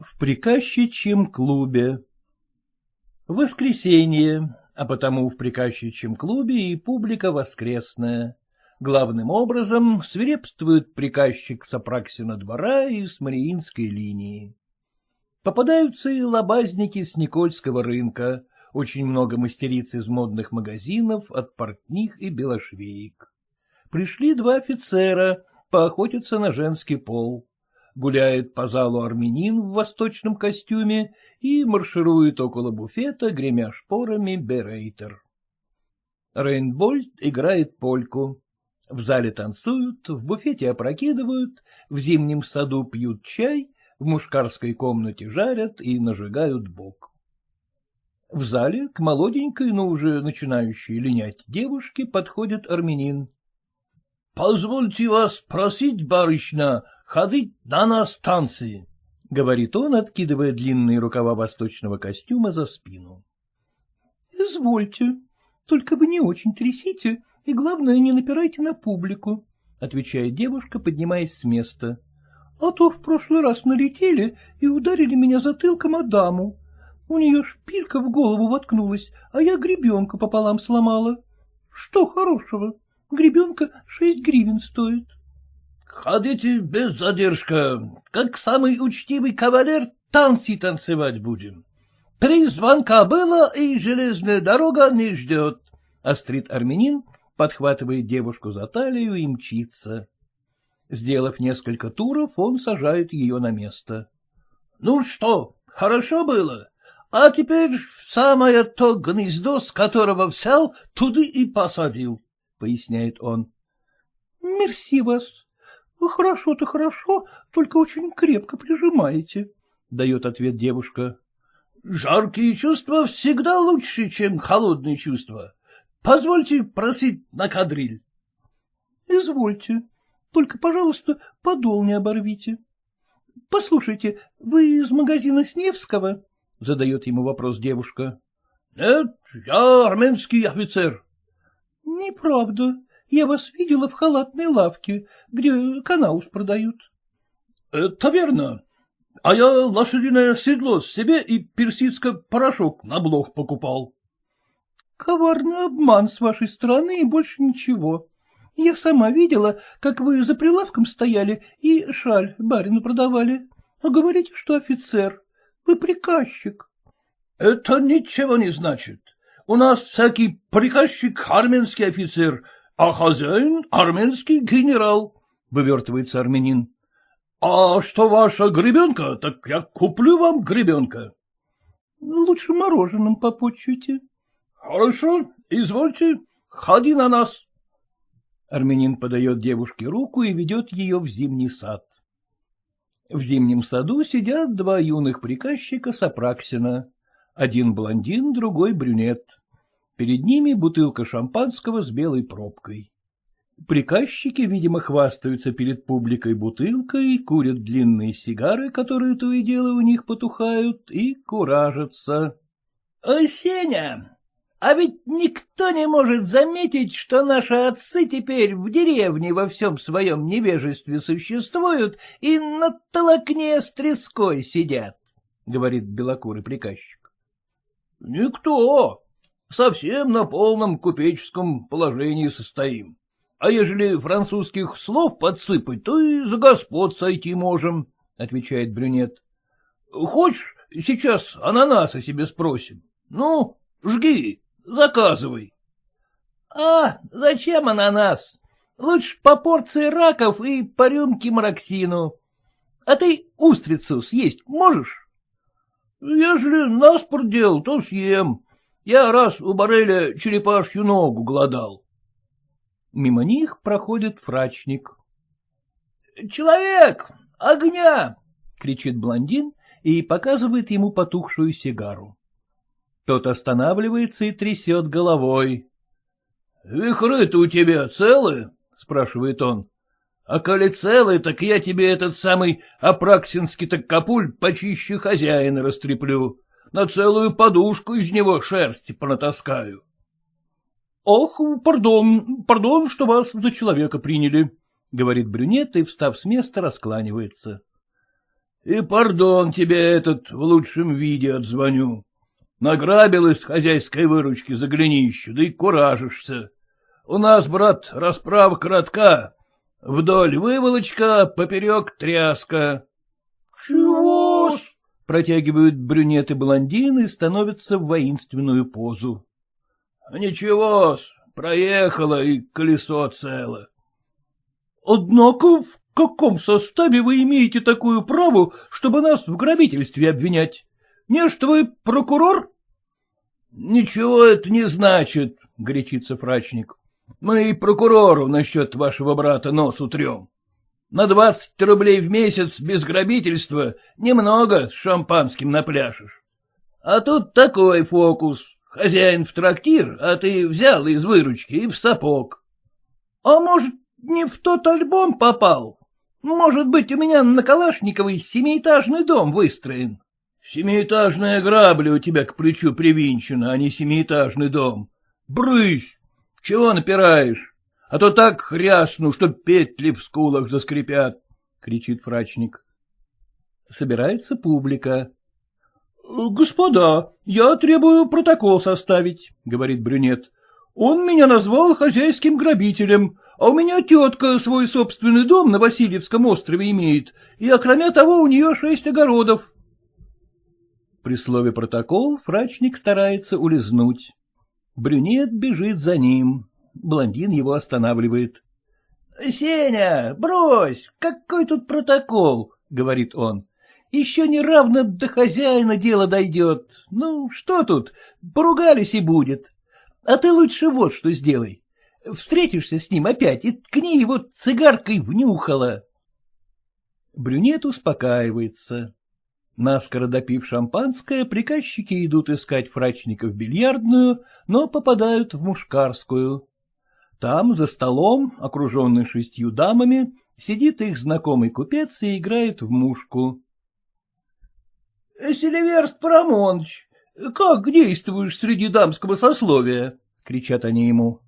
В приказчичьем клубе Воскресенье, а потому в приказчичьем клубе и публика воскресная. Главным образом свирепствует приказчик Сапраксина двора и с Мариинской линии. Попадаются и лобазники с Никольского рынка, очень много мастериц из модных магазинов, от портних и белошвеек. Пришли два офицера поохотиться на женский пол. Гуляет по залу армянин в восточном костюме и марширует около буфета, гремя шпорами, берейтер. Рейнбольд играет польку. В зале танцуют, в буфете опрокидывают, в зимнем саду пьют чай, в мушкарской комнате жарят и нажигают бок. В зале к молоденькой, но уже начинающей линять девушке подходит армянин. — Позвольте вас просить, барышня, ходить на нас танцы, — говорит он, откидывая длинные рукава восточного костюма за спину. — Извольте, только вы не очень трясите, и, главное, не напирайте на публику, — отвечает девушка, поднимаясь с места. — А то в прошлый раз налетели и ударили меня затылком о даму. У нее шпилька в голову воткнулась, а я гребенку пополам сломала. Что хорошего? Гребенка шесть гривен стоит. — Ходите без задержка. Как самый учтивый кавалер танцы танцевать будем. Три звонка было, и железная дорога не ждет, — острит армянин, подхватывает девушку за талию и мчится. Сделав несколько туров, он сажает ее на место. — Ну что, хорошо было? А теперь самое то гнездо, с которого взял, туды и посадил, — поясняет он. — Мерси вас. Хорошо-то хорошо, только очень крепко прижимаете, — дает ответ девушка. — Жаркие чувства всегда лучше, чем холодные чувства. Позвольте просить на кадриль. — Извольте. Только, пожалуйста, подол не оборвите. Послушайте, вы из магазина Сневского? — задает ему вопрос девушка. — Нет, я армянский офицер. — Неправда. Я вас видела в халатной лавке, где канаус продают. — Это верно. А я лошадиное седло себе и персидский порошок на блох покупал. — Коварный обман с вашей стороны и больше ничего. Я сама видела, как вы за прилавком стояли и шаль барину продавали. А говорите, что офицер. Вы приказчик. — Это ничего не значит. У нас всякий приказчик — армянский офицер, а хозяин — армянский генерал, — вывертывается армянин. — А что ваша гребенка, так я куплю вам гребенка. — Лучше мороженым попочуйте. — Хорошо, извольте, ходи на нас. Армянин подает девушке руку и ведет ее в зимний сад. В зимнем саду сидят два юных приказчика Сапраксина. Один блондин, другой брюнет. Перед ними бутылка шампанского с белой пробкой. Приказчики, видимо, хвастаются перед публикой бутылкой, курят длинные сигары, которые то и дело у них потухают, и куражатся. — Ой, Сеня, а ведь никто не может заметить, что наши отцы теперь в деревне во всем своем невежестве существуют и на толокне с треской сидят, — говорит белокурый приказчик. — Никто. Совсем на полном купеческом положении состоим. А ежели французских слов подсыпать, то и за господ сойти можем, — отвечает брюнет. — Хочешь, сейчас ананаса себе спросим? Ну, жги. Заказывай. — А, зачем ананас? Лучше по порции раков и по рюмке мароксину. А ты устрицу съесть можешь? — Ежели наспор дел, то съем. Я раз у Бареля черепашью ногу голодал. Мимо них проходит фрачник. — Человек! Огня! — кричит блондин и показывает ему потухшую сигару. Тот останавливается и трясет головой. — Вихры-то у тебя целые? — спрашивает он. — А коли целые, так я тебе этот самый апраксинский-то капуль почище хозяина растреплю. На целую подушку из него шерсти понатаскаю. — Ох, пардон, пардон, что вас за человека приняли, — говорит брюнет и, встав с места, раскланивается. И пардон тебе этот в лучшем виде отзвоню. Награбил из хозяйской выручки за глинищу, да и куражишься. У нас, брат, расправа коротка. Вдоль выволочка, поперек тряска. — Чего-с? — протягивают брюнеты блондины и становятся в воинственную позу. — Ничего-с, проехала и колесо цело. — Однако в каком составе вы имеете такую праву, чтобы нас в грабительстве обвинять? Не что вы прокурор? — Ничего это не значит, — горячится фрачник. — Мы и прокурору насчет вашего брата нос утрем. На двадцать рублей в месяц без грабительства немного с шампанским напляшешь. А тут такой фокус. Хозяин в трактир, а ты взял из выручки и в сапог. — А может, не в тот альбом попал? Может быть, у меня на Калашниковой семиэтажный дом выстроен? Семиэтажная грабля у тебя к плечу привинчена, а не семиэтажный дом. Брысь! Чего напираешь? А то так хрясну, что петли в скулах заскрипят, — кричит фрачник. Собирается публика. — Господа, я требую протокол составить, — говорит брюнет. — Он меня назвал хозяйским грабителем, а у меня тетка свой собственный дом на Васильевском острове имеет, и, окромя того, у нее шесть огородов. При слове «протокол» фрачник старается улизнуть. Брюнет бежит за ним. Блондин его останавливает. — Сеня, брось, какой тут протокол? — говорит он. — Еще не равно до хозяина дело дойдет. Ну, что тут, поругались и будет. А ты лучше вот что сделай. Встретишься с ним опять и ткни его цигаркой внюхала. Брюнет успокаивается. Наскоро допив шампанское, приказчики идут искать фрачника в бильярдную, но попадают в мушкарскую. Там, за столом, окруженный шестью дамами, сидит их знакомый купец и играет в мушку. — Селиверст Парамоныч, как действуешь среди дамского сословия? — кричат они ему.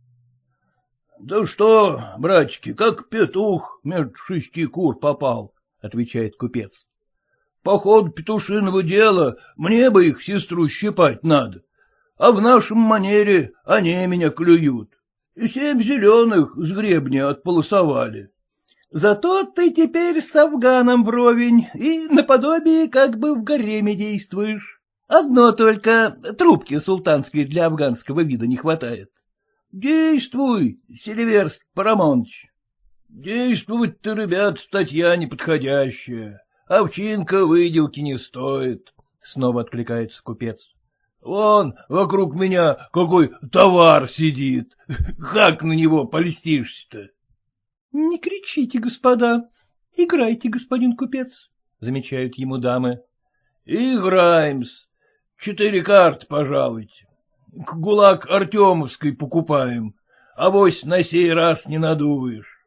— Да что, братчики, как петух между шести кур попал, — отвечает купец. По ходу петушиного дела мне бы их сестру щипать надо, а в нашем манере они меня клюют. Семь зеленых с гребня отполосовали. Зато ты теперь с Афганом вровень и наподобие как бы в гареме действуешь. Одно только трубки султанской для афганского вида не хватает. Действуй, Селиверст Парамоныч. Действовать-то, ребят, статья неподходящая. Овчинка выделки не стоит, — снова откликается купец. Вон вокруг меня какой товар сидит. Как на него польстишься-то? — Не кричите, господа. Играйте, господин купец, — замечают ему дамы. — Играем-с. Четыре карты, пожалуйте. Гулаг Артемовской покупаем. Авось на сей раз не надуешь.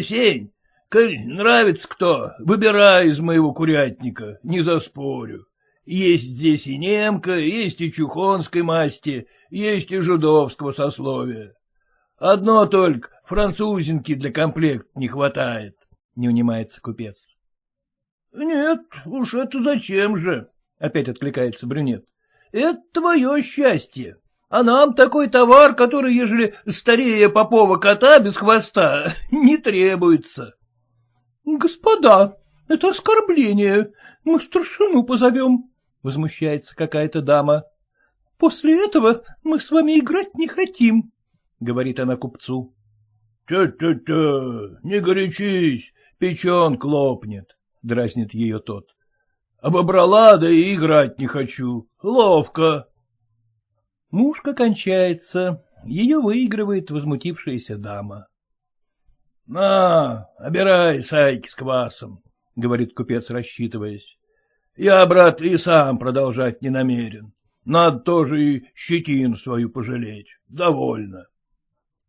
Сень, Коль нравится кто, выбирай из моего курятника, не заспорю. Есть здесь и немка, есть и чухонской масти, есть и жудовского сословия. Одно только французинки для комплекта не хватает, — не унимается купец. — Нет, уж это зачем же, — опять откликается брюнет. — Это твое счастье. А нам такой товар, который, ежели старее попова кота без хвоста, не требуется. — Господа, это оскорбление. Мы старшину позовем, — возмущается какая-то дама. — После этого мы с вами играть не хотим, — говорит она купцу. «Тя-тя-тя, не горячись, печен клопнет», — дразнит ее тот. «Обобрала, да и играть не хочу. Ловко». Мушка кончается, ее выигрывает возмутившаяся дама. — На, обирай сайки с квасом, — говорит купец, рассчитываясь. — Я, брат, и сам продолжать не намерен. Надо тоже и щетину свою пожалеть. Довольно.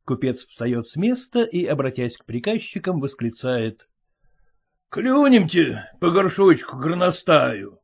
Купец встает с места и, обратясь к приказчикам, восклицает. — Клюнемте по горшочку горностаю.